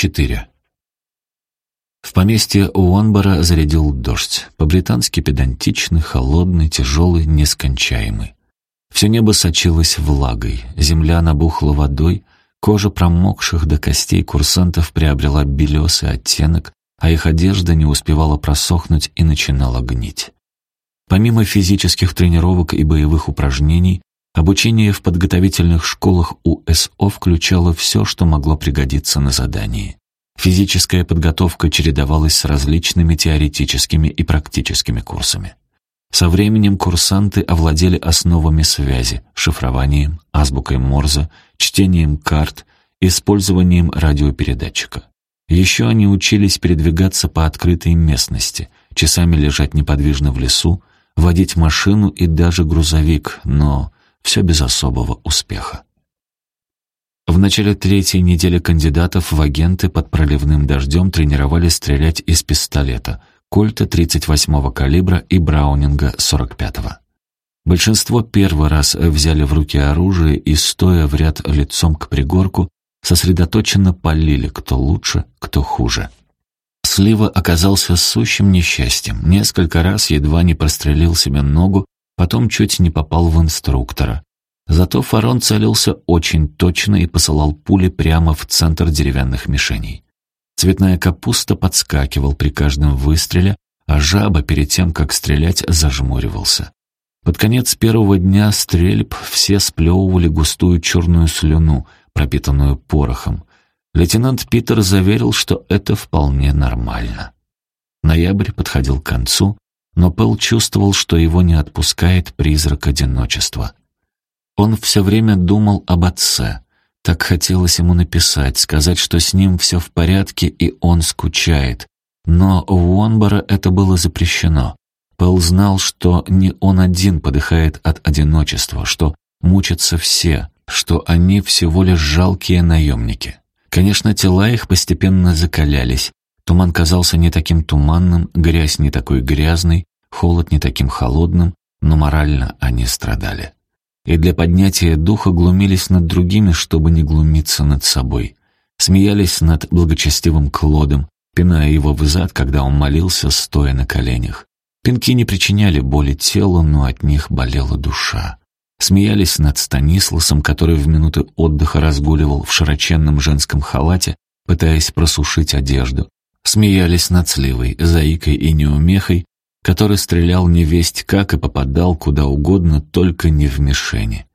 4. В поместье Уонбора зарядил дождь. По-британски педантичный, холодный, тяжелый, нескончаемый. Все небо сочилось влагой, земля набухла водой, кожа промокших до костей курсантов приобрела белесый оттенок, а их одежда не успевала просохнуть и начинала гнить. Помимо физических тренировок и боевых упражнений, обучение в подготовительных школах УСО включало все, что могло пригодиться на задании. Физическая подготовка чередовалась с различными теоретическими и практическими курсами. Со временем курсанты овладели основами связи, шифрованием, азбукой Морзе, чтением карт, использованием радиопередатчика. Еще они учились передвигаться по открытой местности, часами лежать неподвижно в лесу, водить машину и даже грузовик, но все без особого успеха. В начале третьей недели кандидатов в агенты под проливным дождем тренировались стрелять из пистолета, кольта 38-го калибра и браунинга 45-го. Большинство первый раз взяли в руки оружие и, стоя в ряд лицом к пригорку, сосредоточенно полили, кто лучше, кто хуже. Слива оказался сущим несчастьем. Несколько раз едва не прострелил себе ногу, потом чуть не попал в инструктора. Зато Фарон целился очень точно и посылал пули прямо в центр деревянных мишеней. Цветная капуста подскакивал при каждом выстреле, а жаба перед тем, как стрелять, зажмуривался. Под конец первого дня стрельб все сплевывали густую черную слюну, пропитанную порохом. Лейтенант Питер заверил, что это вполне нормально. Ноябрь подходил к концу, но Пэл чувствовал, что его не отпускает призрак одиночества. Он все время думал об отце. Так хотелось ему написать, сказать, что с ним все в порядке и он скучает. Но у Уонбора это было запрещено. Пэл знал, что не он один подыхает от одиночества, что мучатся все, что они всего лишь жалкие наемники. Конечно, тела их постепенно закалялись. Туман казался не таким туманным, грязь не такой грязной, холод не таким холодным, но морально они страдали и для поднятия духа глумились над другими, чтобы не глумиться над собой. Смеялись над благочестивым Клодом, пиная его в зад, когда он молился, стоя на коленях. Пинки не причиняли боли телу, но от них болела душа. Смеялись над Станисласом, который в минуты отдыха разгуливал в широченном женском халате, пытаясь просушить одежду. Смеялись над Сливой, Заикой и Неумехой, который стрелял невесть как и попадал куда угодно, только не в мишени.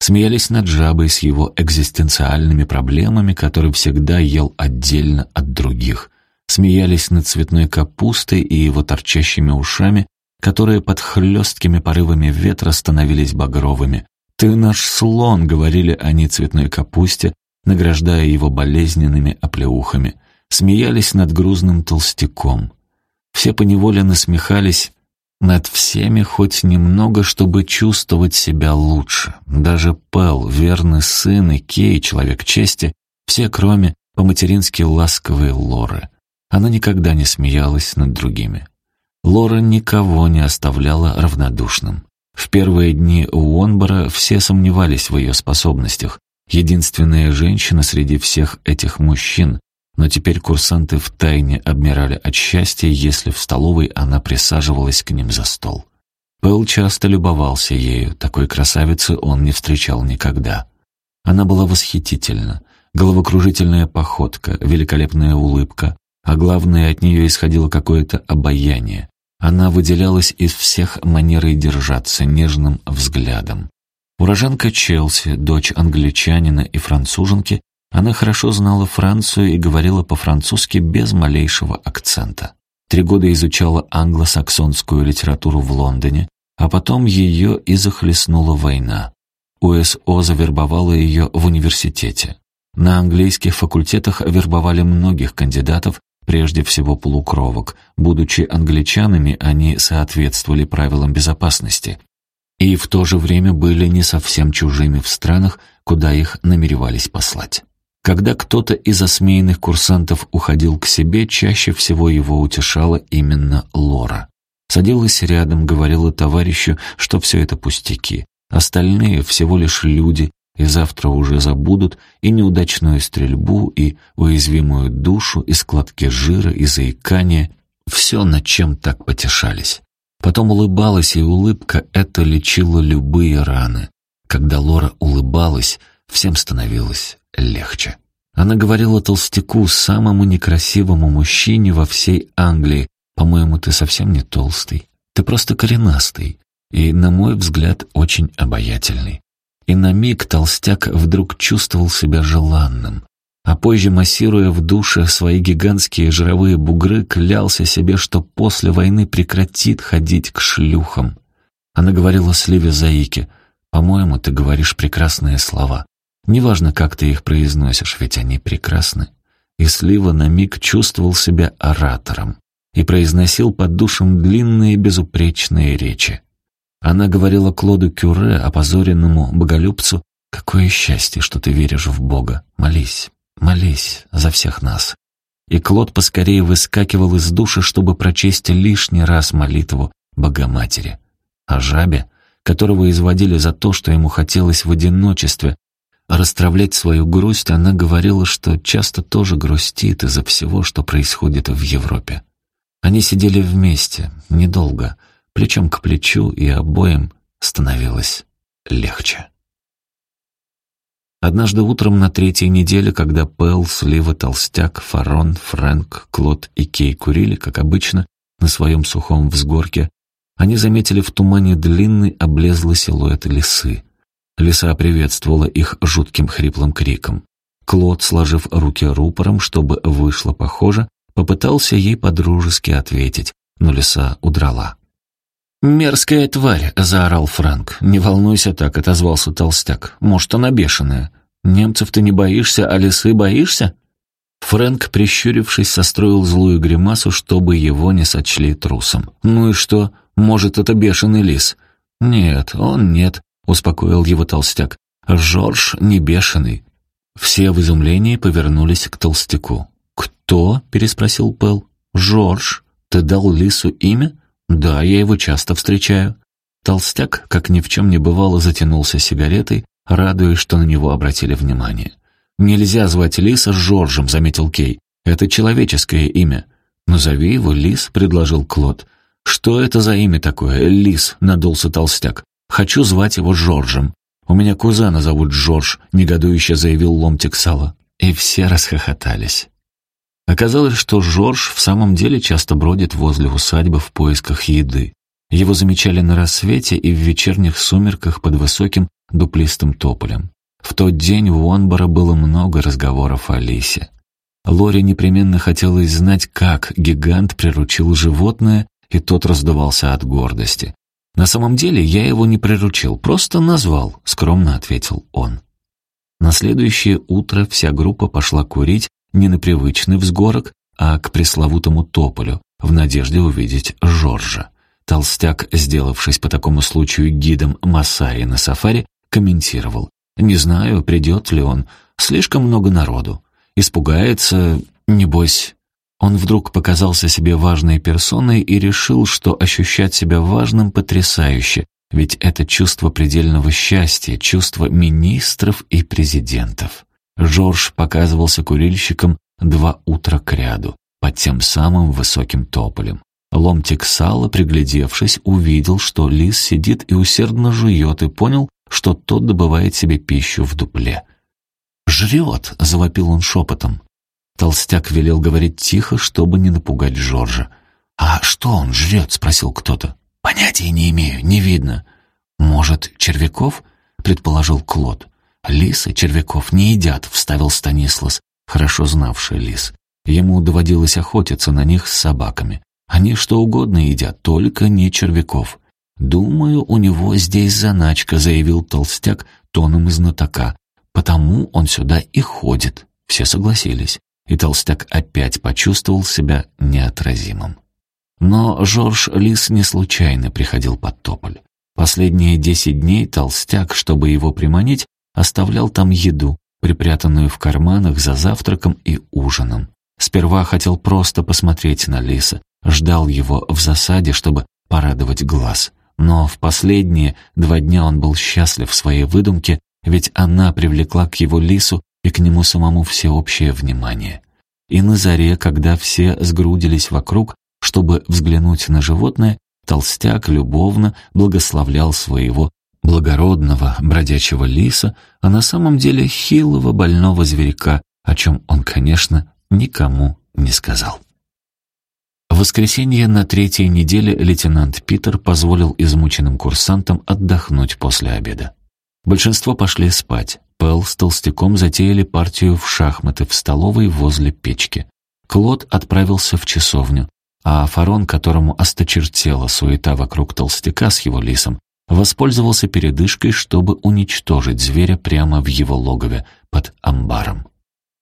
Смеялись над жабой с его экзистенциальными проблемами, который всегда ел отдельно от других. Смеялись над цветной капустой и его торчащими ушами, которые под хлесткими порывами ветра становились багровыми. «Ты наш слон», — говорили они цветной капусте, награждая его болезненными оплеухами. Смеялись над грузным толстяком. Все поневоле насмехались над всеми хоть немного, чтобы чувствовать себя лучше. Даже Пэл, верный сын и Кей, человек чести, все кроме по-матерински ласковой Лоры. Она никогда не смеялась над другими. Лора никого не оставляла равнодушным. В первые дни Уонбора все сомневались в ее способностях. Единственная женщина среди всех этих мужчин, но теперь курсанты втайне обмирали от счастья, если в столовой она присаживалась к ним за стол. Пэл часто любовался ею, такой красавицы он не встречал никогда. Она была восхитительна, головокружительная походка, великолепная улыбка, а главное, от нее исходило какое-то обаяние. Она выделялась из всех манерой держаться нежным взглядом. Уроженка Челси, дочь англичанина и француженки, она хорошо знала Францию и говорила по-французски без малейшего акцента. Три года изучала англосаксонскую литературу в Лондоне, а потом ее и захлестнула война. УСО завербовала ее в университете. На английских факультетах вербовали многих кандидатов, прежде всего полукровок. Будучи англичанами, они соответствовали правилам безопасности и в то же время были не совсем чужими в странах, куда их намеревались послать. Когда кто-то из осмеянных курсантов уходил к себе, чаще всего его утешала именно Лора. Садилась рядом, говорила товарищу, что все это пустяки. Остальные всего лишь люди, и завтра уже забудут и неудачную стрельбу, и уязвимую душу, и складки жира, и заикание, все, над чем так потешались. Потом улыбалась, и улыбка эта лечила любые раны. Когда Лора улыбалась, всем становилось легче. Она говорила толстяку, самому некрасивому мужчине во всей Англии, «По-моему, ты совсем не толстый. Ты просто коренастый и, на мой взгляд, очень обаятельный». И на миг толстяк вдруг чувствовал себя желанным, а позже, массируя в душе свои гигантские жировые бугры, клялся себе, что после войны прекратит ходить к шлюхам. Она говорила Сливе Заике, «По-моему, ты говоришь прекрасные слова. Неважно, как ты их произносишь, ведь они прекрасны». И Слива на миг чувствовал себя оратором и произносил под душем длинные безупречные речи. Она говорила Клоду Кюре, опозоренному боголюбцу, «Какое счастье, что ты веришь в Бога! Молись, молись за всех нас!» И Клод поскорее выскакивал из души, чтобы прочесть лишний раз молитву Богоматери. О жабе, которого изводили за то, что ему хотелось в одиночестве, расстравлять свою грусть, она говорила, что часто тоже грустит из-за всего, что происходит в Европе. Они сидели вместе, недолго, плечом к плечу, и обоим становилось легче. Однажды утром на третьей неделе, когда Пэл, Слива, Толстяк, Фарон, Фрэнк, Клод и Кей курили, как обычно, на своем сухом взгорке, они заметили в тумане длинный облезлый силуэт лисы. Лиса приветствовала их жутким хриплым криком. Клод, сложив руки рупором, чтобы вышло похоже, попытался ей подружески ответить, но лиса удрала. «Мерзкая тварь!» — заорал Франк. «Не волнуйся так», — отозвался толстяк. «Может, она бешеная. Немцев ты не боишься, а лисы боишься?» Фрэнк, прищурившись, состроил злую гримасу, чтобы его не сочли трусом. «Ну и что? Может, это бешеный лис?» «Нет, он нет», — успокоил его толстяк. «Жорж не бешеный». Все в изумлении повернулись к толстяку. «Кто?» — переспросил Пэл. «Жорж. Ты дал лису имя?» «Да, я его часто встречаю». Толстяк, как ни в чем не бывало, затянулся сигаретой, радуясь, что на него обратили внимание. «Нельзя звать Лиса Жоржем», — заметил Кей. «Это человеческое имя». «Назови его Лис», — предложил Клод. «Что это за имя такое? Лис», — надулся толстяк. «Хочу звать его Жоржем». «У меня кузена зовут Жорж», — негодующе заявил ломтик сала. И все расхохотались. Оказалось, что Жорж в самом деле часто бродит возле усадьбы в поисках еды. Его замечали на рассвете и в вечерних сумерках под высоким дуплистым тополем. В тот день у Уонбора было много разговоров о лисе. Лори непременно хотелось знать, как гигант приручил животное, и тот раздувался от гордости. «На самом деле я его не приручил, просто назвал», — скромно ответил он. На следующее утро вся группа пошла курить не на привычный взгорок, а к пресловутому тополю, в надежде увидеть Жоржа. Толстяк, сделавшись по такому случаю гидом Масаи на сафари, комментировал. «Не знаю, придет ли он. Слишком много народу. Испугается, небось». Он вдруг показался себе важной персоной и решил, что ощущать себя важным потрясающе, ведь это чувство предельного счастья, чувство министров и президентов. Жорж показывался курильщиком два утра кряду, под тем самым высоким тополем. Ломтик сала, приглядевшись, увидел, что лис сидит и усердно жует, и понял, что тот добывает себе пищу в дупле. «Жрет!» — завопил он шепотом. Толстяк велел говорить тихо, чтобы не напугать Жоржа. «А что он жрет?» — спросил кто-то. «Понятия не имею, не видно». «Может, червяков?» — предположил Клод. «Лисы червяков не едят», — вставил Станислас, хорошо знавший лис. Ему доводилось охотиться на них с собаками. Они что угодно едят, только не червяков. «Думаю, у него здесь заначка», — заявил толстяк тоном знатока. «Потому он сюда и ходит». Все согласились, и толстяк опять почувствовал себя неотразимым. Но Жорж Лис не случайно приходил под тополь. Последние десять дней толстяк, чтобы его приманить, оставлял там еду, припрятанную в карманах за завтраком и ужином. Сперва хотел просто посмотреть на лиса, ждал его в засаде, чтобы порадовать глаз. Но в последние два дня он был счастлив в своей выдумке ведь она привлекла к его лису и к нему самому всеобщее внимание. И на заре, когда все сгрудились вокруг, чтобы взглянуть на животное, толстяк любовно благословлял своего благородного бродячего лиса, а на самом деле хилого больного зверяка, о чем он, конечно, никому не сказал. В воскресенье на третьей неделе лейтенант Питер позволил измученным курсантам отдохнуть после обеда. Большинство пошли спать. Пэл с толстяком затеяли партию в шахматы в столовой возле печки. Клод отправился в часовню, а Фарон, которому осточертела суета вокруг толстяка с его лисом, воспользовался передышкой, чтобы уничтожить зверя прямо в его логове под амбаром.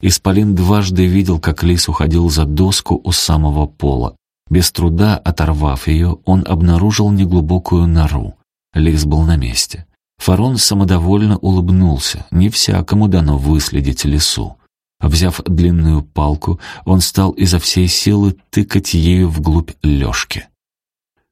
Исполин дважды видел, как лис уходил за доску у самого пола. Без труда оторвав ее, он обнаружил неглубокую нору. Лис был на месте. Фарон самодовольно улыбнулся. Не всякому дано выследить лису. Взяв длинную палку, он стал изо всей силы тыкать ею вглубь лёжки.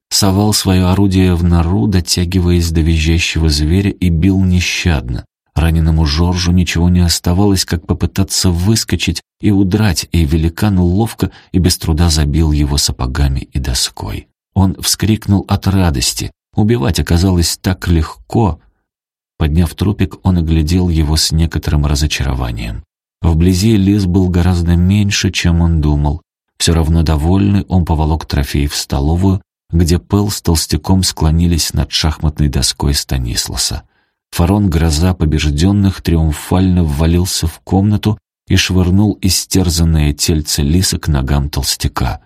Совал свое орудие в нору, дотягиваясь до визжащего зверя, и бил нещадно. Раненому Жоржу ничего не оставалось, как попытаться выскочить и удрать, и великан ловко и без труда забил его сапогами и доской. Он вскрикнул от радости. Убивать оказалось так легко. Подняв трупик, он оглядел его с некоторым разочарованием. Вблизи лес был гораздо меньше, чем он думал. Все равно довольный, он поволок трофей в столовую, где Пэл с толстяком склонились над шахматной доской Станисласа. Фарон Гроза побежденных триумфально ввалился в комнату и швырнул истерзанное тельце лиса к ногам толстяка.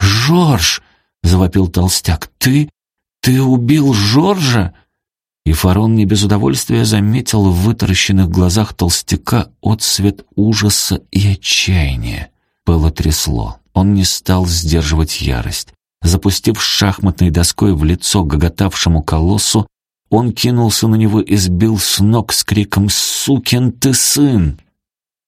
«Жорж!» — завопил толстяк. «Ты? Ты убил Жоржа?» И Фарон не без удовольствия заметил в вытаращенных глазах толстяка отсвет ужаса и отчаяния. Было трясло. Он не стал сдерживать ярость. Запустив шахматной доской в лицо гоготавшему колоссу, он кинулся на него и сбил с ног с криком «Сукин ты сын!».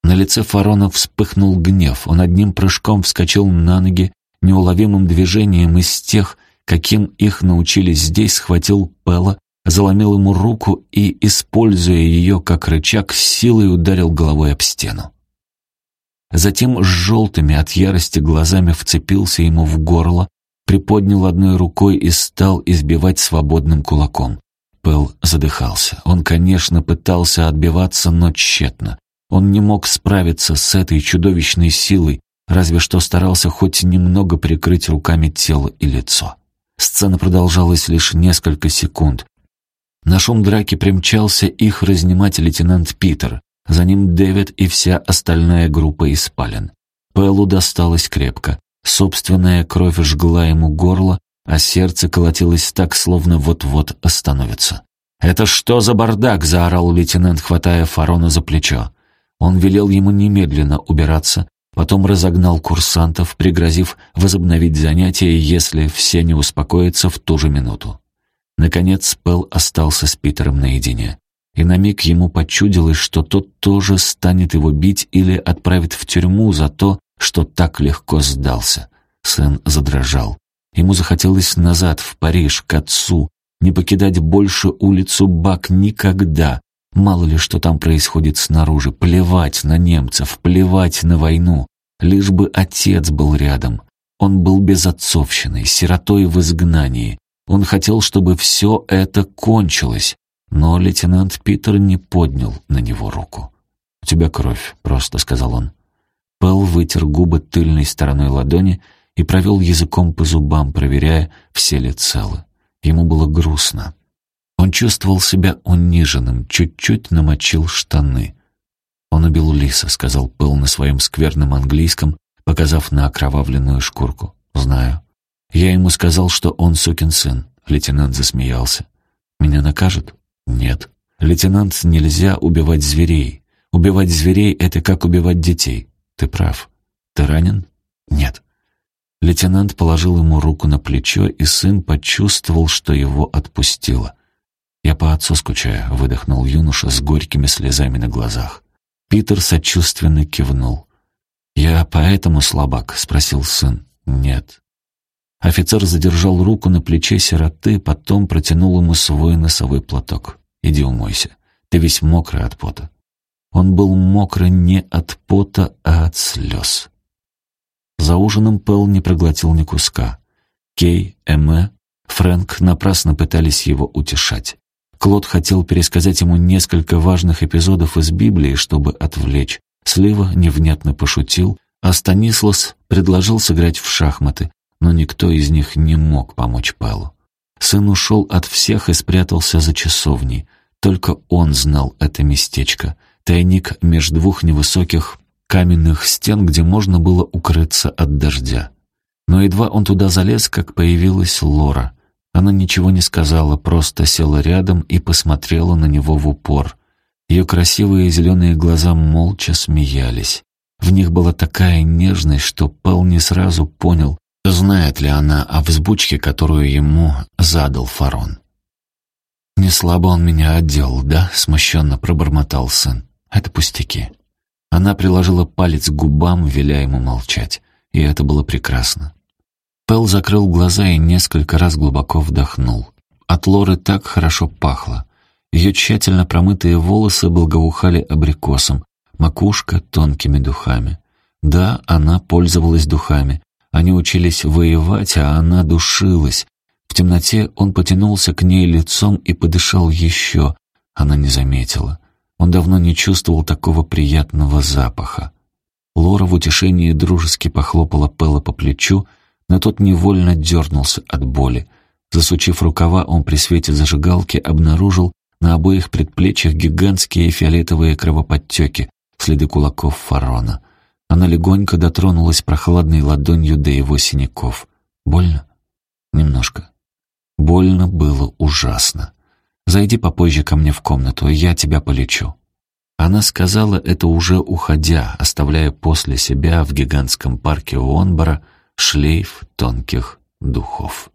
На лице Фарона вспыхнул гнев. Он одним прыжком вскочил на ноги, неуловимым движением из тех, каким их научили здесь, схватил Пэла, заломил ему руку и, используя ее как рычаг, силой ударил головой об стену. Затем с желтыми от ярости глазами вцепился ему в горло, приподнял одной рукой и стал избивать свободным кулаком. Пэл задыхался. Он, конечно, пытался отбиваться, но тщетно. Он не мог справиться с этой чудовищной силой, разве что старался хоть немного прикрыть руками тело и лицо. Сцена продолжалась лишь несколько секунд. На шум драки примчался их разнимать лейтенант Питер. За ним Дэвид и вся остальная группа из спален. Пэлу досталось крепко. Собственная кровь жгла ему горло, а сердце колотилось так, словно вот-вот остановится. «Это что за бардак?» — заорал лейтенант, хватая Фарона за плечо. Он велел ему немедленно убираться, потом разогнал курсантов, пригрозив возобновить занятия, если все не успокоятся в ту же минуту. Наконец Пэл остался с Питером наедине. И на миг ему почудилось, что тот тоже станет его бить или отправит в тюрьму за то, что так легко сдался. Сын задрожал. Ему захотелось назад, в Париж, к отцу, не покидать больше улицу Бак никогда. Мало ли, что там происходит снаружи. Плевать на немцев, плевать на войну. Лишь бы отец был рядом. Он был безотцовщиной, сиротой в изгнании. Он хотел, чтобы все это кончилось. Но лейтенант Питер не поднял на него руку. «У тебя кровь», — просто сказал он. Пэл вытер губы тыльной стороной ладони и провел языком по зубам, проверяя, все ли целы. Ему было грустно. Он чувствовал себя униженным, чуть-чуть намочил штаны. «Он убил лиса», — сказал Пэл на своем скверном английском, показав на окровавленную шкурку. «Знаю. Я ему сказал, что он сукин сын». Лейтенант засмеялся. «Меня накажут?» «Нет. Лейтенант, нельзя убивать зверей. Убивать зверей — это как убивать детей. Ты прав. Ты ранен?» «Нет». Лейтенант положил ему руку на плечо, и сын почувствовал, что его отпустило. «Я по отцу скучаю», — выдохнул юноша с горькими слезами на глазах. Питер сочувственно кивнул. «Я поэтому слабак?» — спросил сын. «Нет». Офицер задержал руку на плече сироты, потом протянул ему свой носовой платок. «Иди умойся. Ты весь мокрый от пота». Он был мокрый не от пота, а от слез. За ужином Пэл не проглотил ни куска. Кей, Эмме, Фрэнк напрасно пытались его утешать. Клод хотел пересказать ему несколько важных эпизодов из Библии, чтобы отвлечь. Слива невнятно пошутил, а Станислас предложил сыграть в шахматы, но никто из них не мог помочь Пэлу. Сын ушел от всех и спрятался за часовней. Только он знал это местечко. Тайник между двух невысоких каменных стен, где можно было укрыться от дождя. Но едва он туда залез, как появилась Лора. Она ничего не сказала, просто села рядом и посмотрела на него в упор. Ее красивые зеленые глаза молча смеялись. В них была такая нежность, что Пэл не сразу понял, знает ли она о взбучке, которую ему задал Фарон. «Не слабо он меня отделал, да?» — смущенно пробормотал сын. «Это пустяки». Она приложила палец к губам, веля ему молчать. И это было прекрасно. Пэл закрыл глаза и несколько раз глубоко вдохнул. От Лоры так хорошо пахло. Ее тщательно промытые волосы благоухали абрикосом, макушка — тонкими духами. Да, она пользовалась духами. Они учились воевать, а она душилась. В темноте он потянулся к ней лицом и подышал еще. Она не заметила. Он давно не чувствовал такого приятного запаха. Лора в утешении дружески похлопала Пэла по плечу, но тот невольно дернулся от боли. Засучив рукава, он при свете зажигалки обнаружил на обоих предплечьях гигантские фиолетовые кровоподтеки, следы кулаков фарона. Она легонько дотронулась прохладной ладонью до его синяков. Больно? Немножко. Больно было ужасно. Зайди попозже ко мне в комнату, и я тебя полечу». Она сказала это уже уходя, оставляя после себя в гигантском парке Уонбора шлейф тонких духов.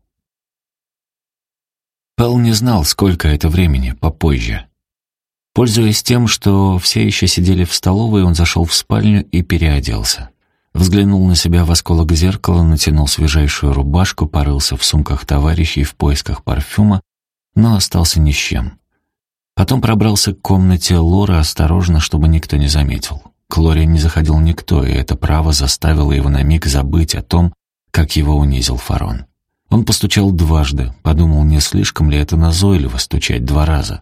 Пэл не знал, сколько это времени, попозже. Пользуясь тем, что все еще сидели в столовой, он зашел в спальню и переоделся. Взглянул на себя в осколок зеркала, натянул свежайшую рубашку, порылся в сумках товарищей в поисках парфюма но остался ни с чем. Потом пробрался к комнате Лоры осторожно, чтобы никто не заметил. К Лоре не заходил никто, и это право заставило его на миг забыть о том, как его унизил Фарон. Он постучал дважды, подумал, не слишком ли это назойливо стучать два раза.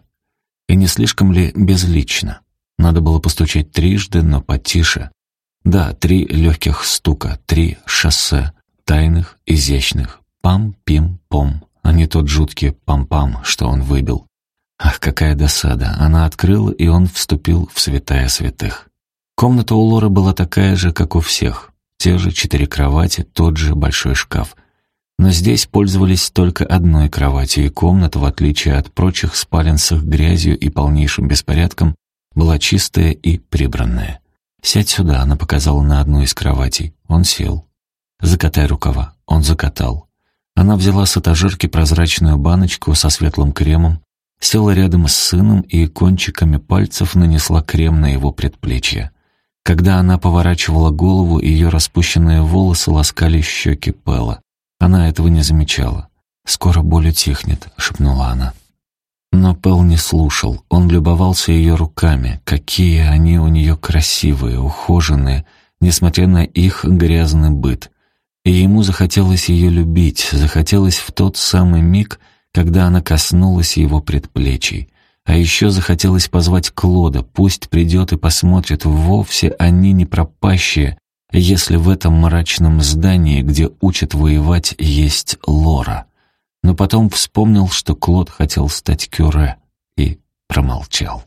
И не слишком ли безлично. Надо было постучать трижды, но потише. Да, три легких стука, три шоссе, тайных, изящных, пам-пим-пом, а не тот жуткий пам-пам, что он выбил. Ах, какая досада! Она открыла, и он вступил в святая святых. Комната у Лоры была такая же, как у всех. Те же четыре кровати, тот же большой шкаф. Но здесь пользовались только одной кроватью, и комната, в отличие от прочих спален с их грязью и полнейшим беспорядком, была чистая и прибранная. «Сядь сюда», — она показала на одну из кроватей. Он сел. «Закатай рукава». Он закатал. Она взяла с этажерки прозрачную баночку со светлым кремом, села рядом с сыном и кончиками пальцев нанесла крем на его предплечье. Когда она поворачивала голову, ее распущенные волосы ласкали щеки Пэла. Она этого не замечала. «Скоро боль утихнет», — шепнула она. Но Пэл не слушал. Он любовался ее руками. Какие они у нее красивые, ухоженные, несмотря на их грязный быт. И ему захотелось ее любить, захотелось в тот самый миг, когда она коснулась его предплечий. А еще захотелось позвать Клода, пусть придет и посмотрит, вовсе они не пропащие, если в этом мрачном здании, где учат воевать, есть Лора. Но потом вспомнил, что Клод хотел стать кюре, и промолчал.